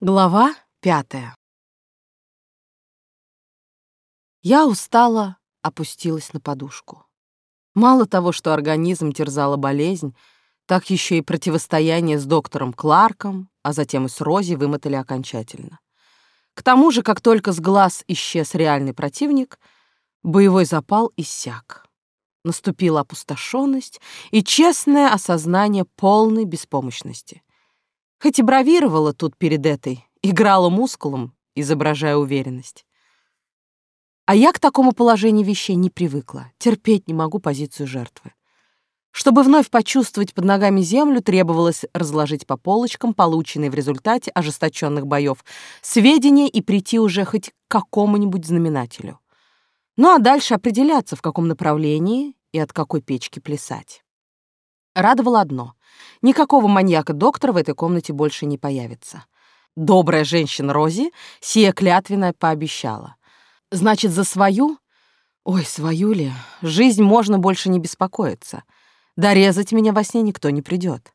Глава пятая. Я устала, опустилась на подушку. Мало того, что организм терзала болезнь, так еще и противостояние с доктором Кларком, а затем и с Рози вымотали окончательно. К тому же, как только с глаз исчез реальный противник, боевой запал иссяк. Наступила опустошенность и честное осознание полной беспомощности. Хоть и бравировала тут перед этой, играла мускулом, изображая уверенность. А я к такому положению вещей не привыкла, терпеть не могу позицию жертвы. Чтобы вновь почувствовать под ногами землю, требовалось разложить по полочкам полученные в результате ожесточенных боев сведения и прийти уже хоть к какому-нибудь знаменателю. Ну а дальше определяться, в каком направлении и от какой печки плясать. Радовало одно — никакого маньяка-доктора в этой комнате больше не появится. Добрая женщина Рози сия клятвенно пообещала. Значит, за свою, ой, свою ли, жизнь можно больше не беспокоиться. Дорезать меня во сне никто не придет.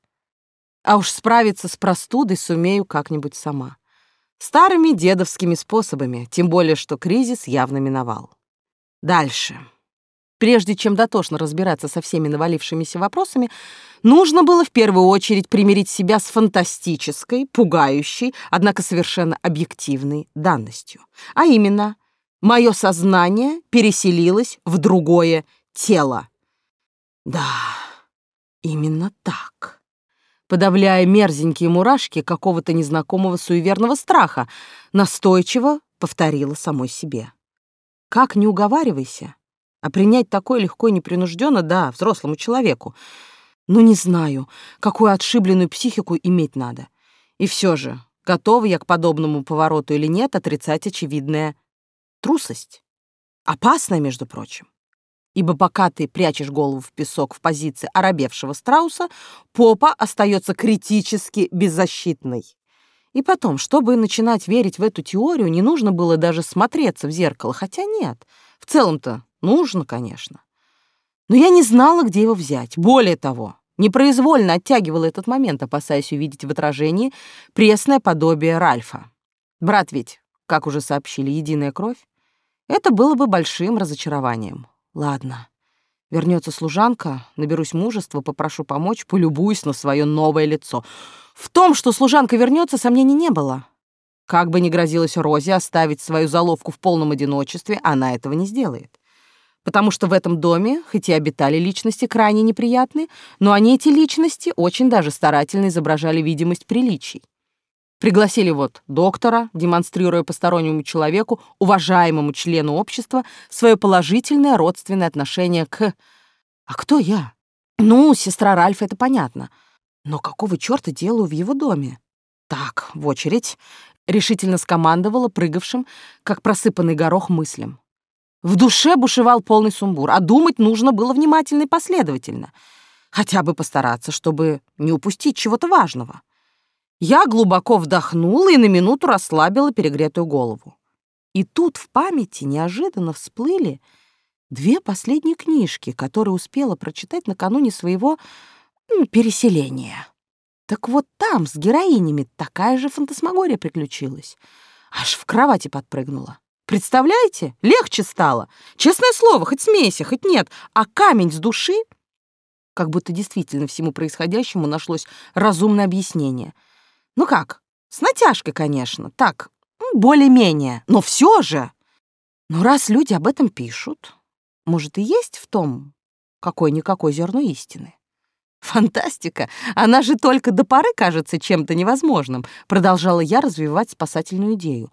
А уж справиться с простудой сумею как-нибудь сама. Старыми дедовскими способами, тем более, что кризис явно миновал. Дальше. Прежде чем дотошно разбираться со всеми навалившимися вопросами, нужно было в первую очередь примирить себя с фантастической, пугающей, однако совершенно объективной данностью. А именно, мое сознание переселилось в другое тело. Да, именно так. Подавляя мерзенькие мурашки какого-то незнакомого суеверного страха, настойчиво повторила самой себе. Как не уговаривайся, а принять такое легко и непринужденно, да, взрослому человеку. Ну, не знаю, какую отшибленную психику иметь надо. И все же, готова я к подобному повороту или нет, отрицать очевидная трусость. Опасная, между прочим. Ибо пока ты прячешь голову в песок в позиции оробевшего страуса, попа остается критически беззащитной. И потом, чтобы начинать верить в эту теорию, не нужно было даже смотреться в зеркало, хотя нет, в целом-то Нужно, конечно. Но я не знала, где его взять. Более того, непроизвольно оттягивала этот момент, опасаясь увидеть в отражении пресное подобие Ральфа. Брат ведь, как уже сообщили, единая кровь. Это было бы большим разочарованием. Ладно. Вернется служанка, наберусь мужества, попрошу помочь, полюбуюсь на свое новое лицо. В том, что служанка вернется, сомнений не было. Как бы ни грозилась Розе оставить свою заловку в полном одиночестве, она этого не сделает потому что в этом доме, хоть и обитали личности крайне неприятные, но они, эти личности, очень даже старательно изображали видимость приличий. Пригласили вот доктора, демонстрируя постороннему человеку, уважаемому члену общества, свое положительное родственное отношение к... А кто я? Ну, сестра Ральфа, это понятно. Но какого черта делаю в его доме? Так, в очередь, решительно скомандовала прыгавшим, как просыпанный горох мыслям. В душе бушевал полный сумбур, а думать нужно было внимательно и последовательно. Хотя бы постараться, чтобы не упустить чего-то важного. Я глубоко вдохнула и на минуту расслабила перегретую голову. И тут в памяти неожиданно всплыли две последние книжки, которые успела прочитать накануне своего переселения. Так вот там с героинями такая же фантасмагория приключилась. Аж в кровати подпрыгнула. Представляете? Легче стало. Честное слово, хоть смейся, хоть нет. А камень с души... Как будто действительно всему происходящему нашлось разумное объяснение. Ну как, с натяжкой, конечно, так, более-менее, но все же. Но раз люди об этом пишут, может, и есть в том какое-никакое зерно истины. Фантастика! Она же только до поры кажется чем-то невозможным, продолжала я развивать спасательную идею.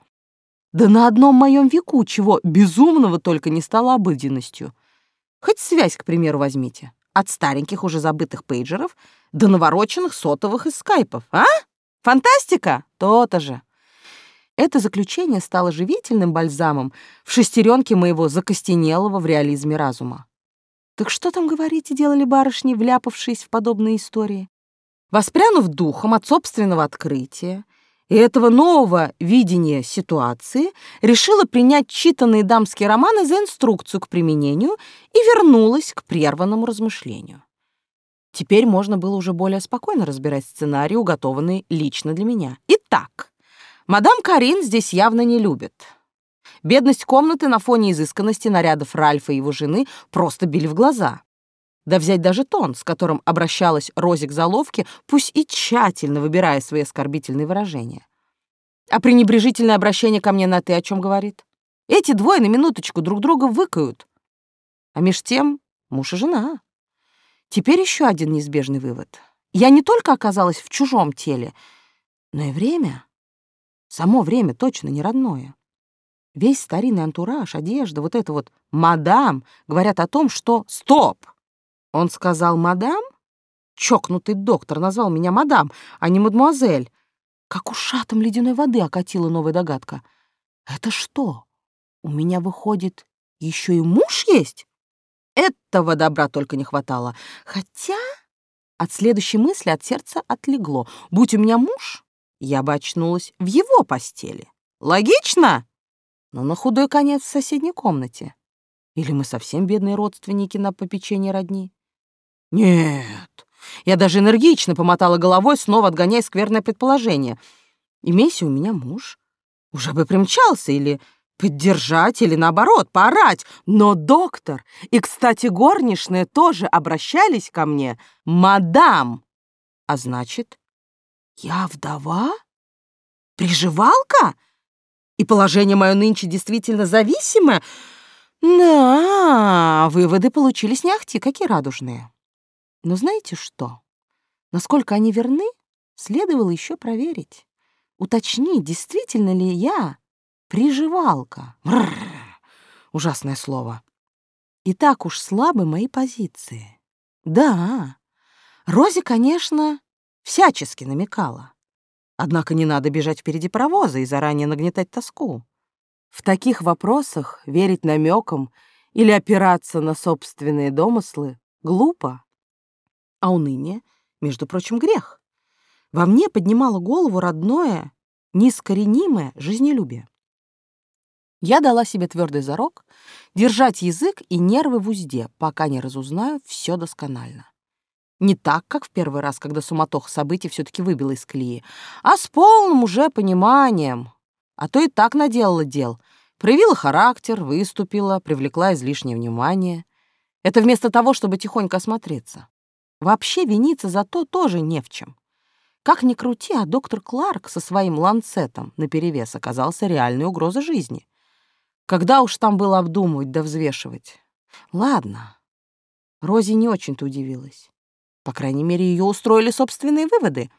Да на одном моем веку чего безумного только не стало обыденностью. Хоть связь, к примеру, возьмите. От стареньких уже забытых пейджеров до навороченных сотовых из скайпов. А? Фантастика? То-то же. Это заключение стало живительным бальзамом в шестеренке моего закостенелого в реализме разума. Так что там, говорите, делали барышни, вляпавшись в подобные истории? Воспрянув духом от собственного открытия, и этого нового видения ситуации решила принять читанные дамские романы за инструкцию к применению и вернулась к прерванному размышлению. Теперь можно было уже более спокойно разбирать сценарий, уготованный лично для меня. Итак, Мадам Карин здесь явно не любит. Бедность комнаты на фоне изысканности нарядов Ральфа и его жены просто били в глаза. Да взять даже тон, с которым обращалась Рози к заловке, пусть и тщательно выбирая свои оскорбительные выражения. А пренебрежительное обращение ко мне на «ты» о чем говорит? Эти двое на минуточку друг друга выкают. А меж тем муж и жена. Теперь еще один неизбежный вывод. Я не только оказалась в чужом теле, но и время. Само время точно не родное. Весь старинный антураж, одежда, вот это вот «мадам» говорят о том, что «стоп». Он сказал «мадам»? Чокнутый доктор назвал меня «мадам», а не «мадемуазель». Как ушатом ледяной воды окатила новая догадка. Это что, у меня выходит еще и муж есть? Этого добра только не хватало. Хотя от следующей мысли от сердца отлегло. Будь у меня муж, я бы очнулась в его постели. Логично? Но на худой конец в соседней комнате. Или мы совсем бедные родственники на попечении родни? Нет. Я даже энергично помотала головой, снова отгоняя скверное предположение. Имейся у меня муж, уже бы примчался или поддержать или, наоборот, поорать. Но доктор и, кстати, горничная тоже обращались ко мне «мадам». А значит, я вдова? Приживалка? И положение мое нынче действительно зависимое? Да, выводы получились не ахти, какие радужные. Но знаете что? Насколько они верны, следовало еще проверить. Уточнить, действительно ли я Приживалка. Бррр, ужасное слово. И так уж слабы мои позиции. Да, Рози, конечно, всячески намекала. Однако не надо бежать впереди паровоза и заранее нагнетать тоску. В таких вопросах верить намекам или опираться на собственные домыслы глупо. А уныние, между прочим, грех. Во мне поднимало голову родное, неискоренимое жизнелюбие. Я дала себе твердый зарок держать язык и нервы в узде, пока не разузнаю все досконально. Не так, как в первый раз, когда суматоха событий все-таки выбила из колеи, а с полным уже пониманием. А то и так наделала дел. Проявила характер, выступила, привлекла излишнее внимание. Это вместо того, чтобы тихонько осмотреться. Вообще виниться за то тоже не в чем. Как ни крути, а доктор Кларк со своим ланцетом наперевес оказался реальной угрозой жизни. Когда уж там было обдумывать да взвешивать? Ладно. Рози не очень-то удивилась. По крайней мере, ее устроили собственные выводы.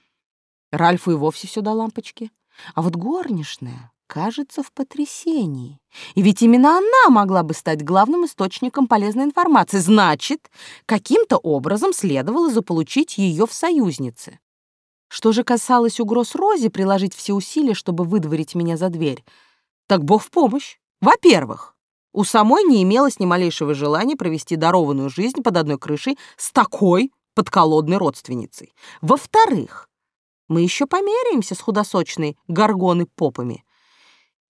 Ральфу и вовсе все до лампочки. А вот горничная, кажется, в потрясении. И ведь именно она могла бы стать главным источником полезной информации. Значит, каким-то образом следовало заполучить ее в союзнице. Что же касалось угроз Рози приложить все усилия, чтобы выдворить меня за дверь, так Бог в помощь. Во-первых, у самой не имелось ни малейшего желания провести дарованную жизнь под одной крышей с такой подколодной родственницей. Во-вторых, мы еще померяемся с худосочной горгоны попами.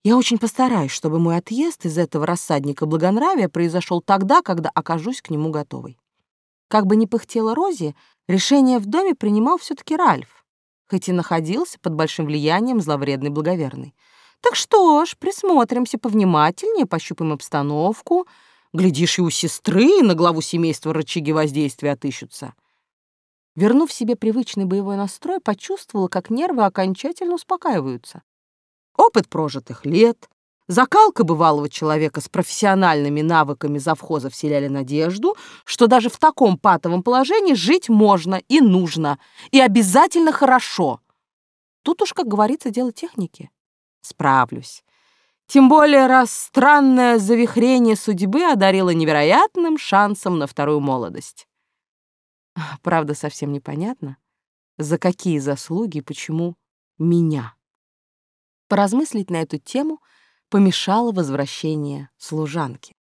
Я очень постараюсь, чтобы мой отъезд из этого рассадника благонравия произошел тогда, когда окажусь к нему готовой. Как бы ни пыхтела Рози, решение в доме принимал все-таки Ральф, хоть и находился под большим влиянием зловредной благоверной. Так что ж, присмотримся повнимательнее, пощупаем обстановку. Глядишь, и у сестры на главу семейства рычаги воздействия отыщутся. Вернув себе привычный боевой настрой, почувствовала, как нервы окончательно успокаиваются. Опыт прожитых лет, закалка бывалого человека с профессиональными навыками завхоза вселяли надежду, что даже в таком патовом положении жить можно и нужно, и обязательно хорошо. Тут уж, как говорится, дело техники. Справлюсь. Тем более, раз странное завихрение судьбы одарило невероятным шансом на вторую молодость. Правда, совсем непонятно, за какие заслуги и почему меня. Поразмыслить на эту тему помешало возвращение служанки.